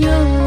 your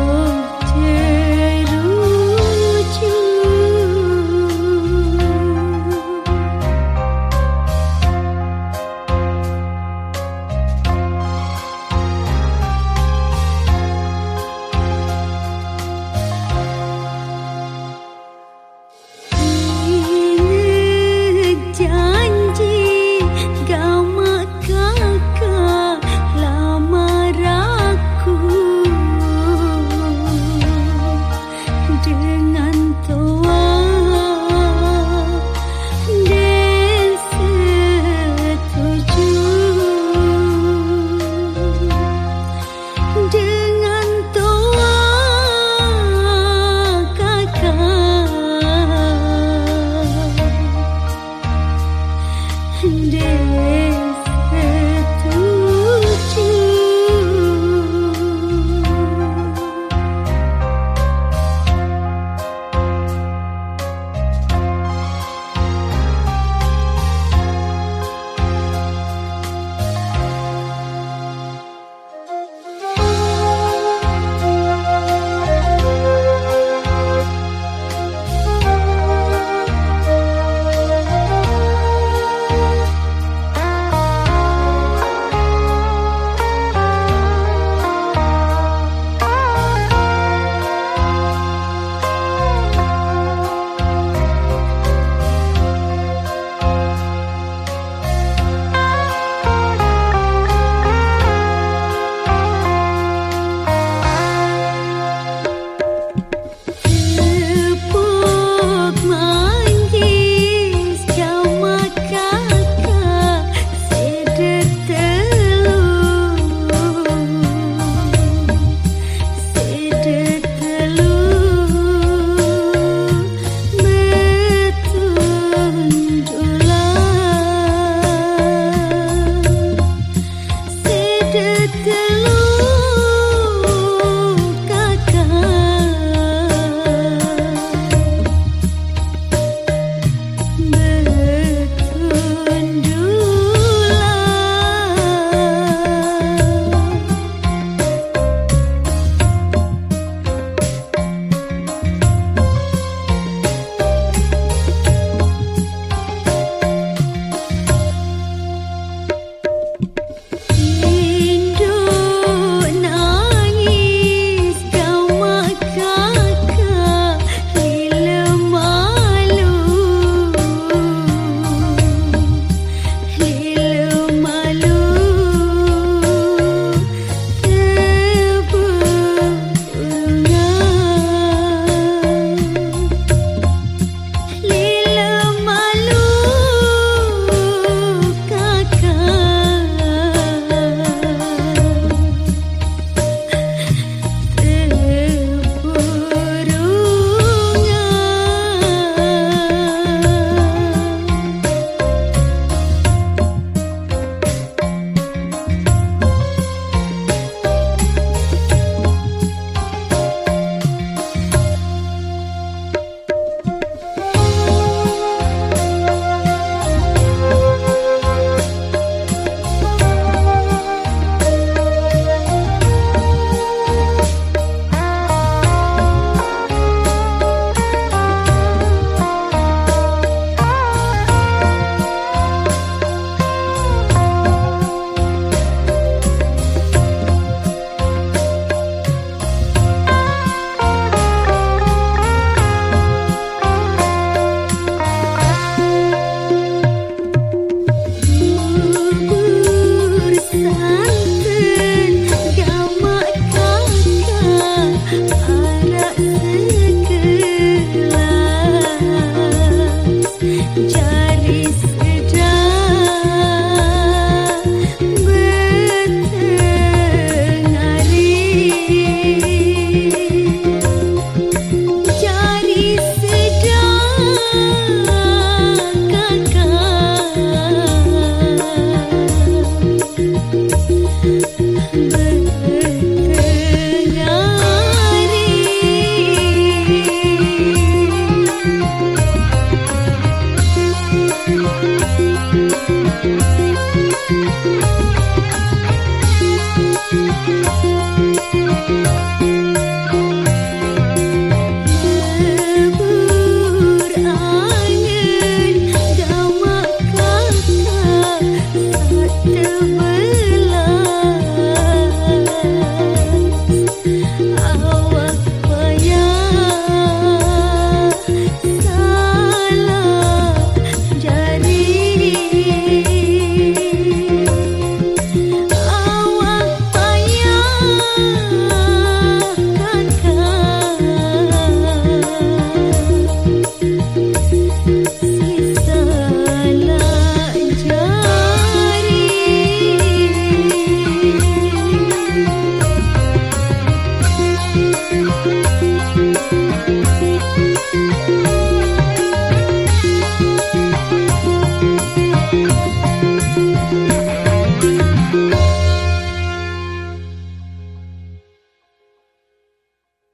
keluar